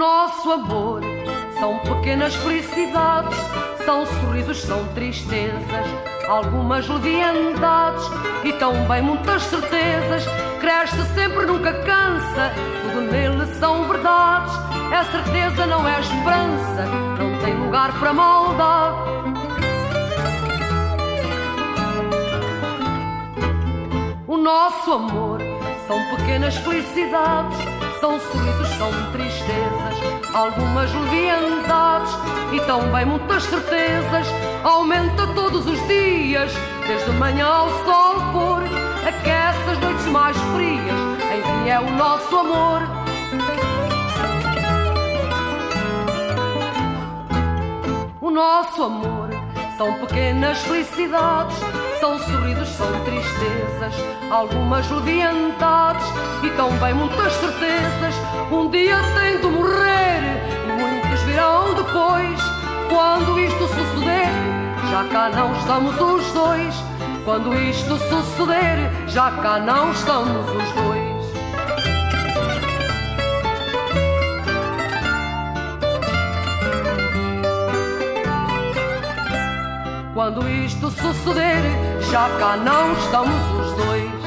nosso amor são pequenas felicidades, são sorrisos, são tristezas, algumas leviandades e também muitas certezas. Cresce sempre, nunca cansa, tudo nele são verdades. É certeza, não é esperança, não tem lugar para maldade. O nosso amor são pequenas felicidades, são sorrisos, são tristezas, algumas leviandades e também muitas certezas. Aumenta todos os dias, desde manhã ao sol pôr, aquece as noites mais frias, enfim é o nosso amor. O nosso amor são pequenas felicidades, são sorrisos, são tristezas, algumas leviandades e também muitas certezas. Um dia tem de já cá não estamos os dois. Quando isto suceder, já cá não estamos os dois. Quando isto suceder, já cá não estamos os dois.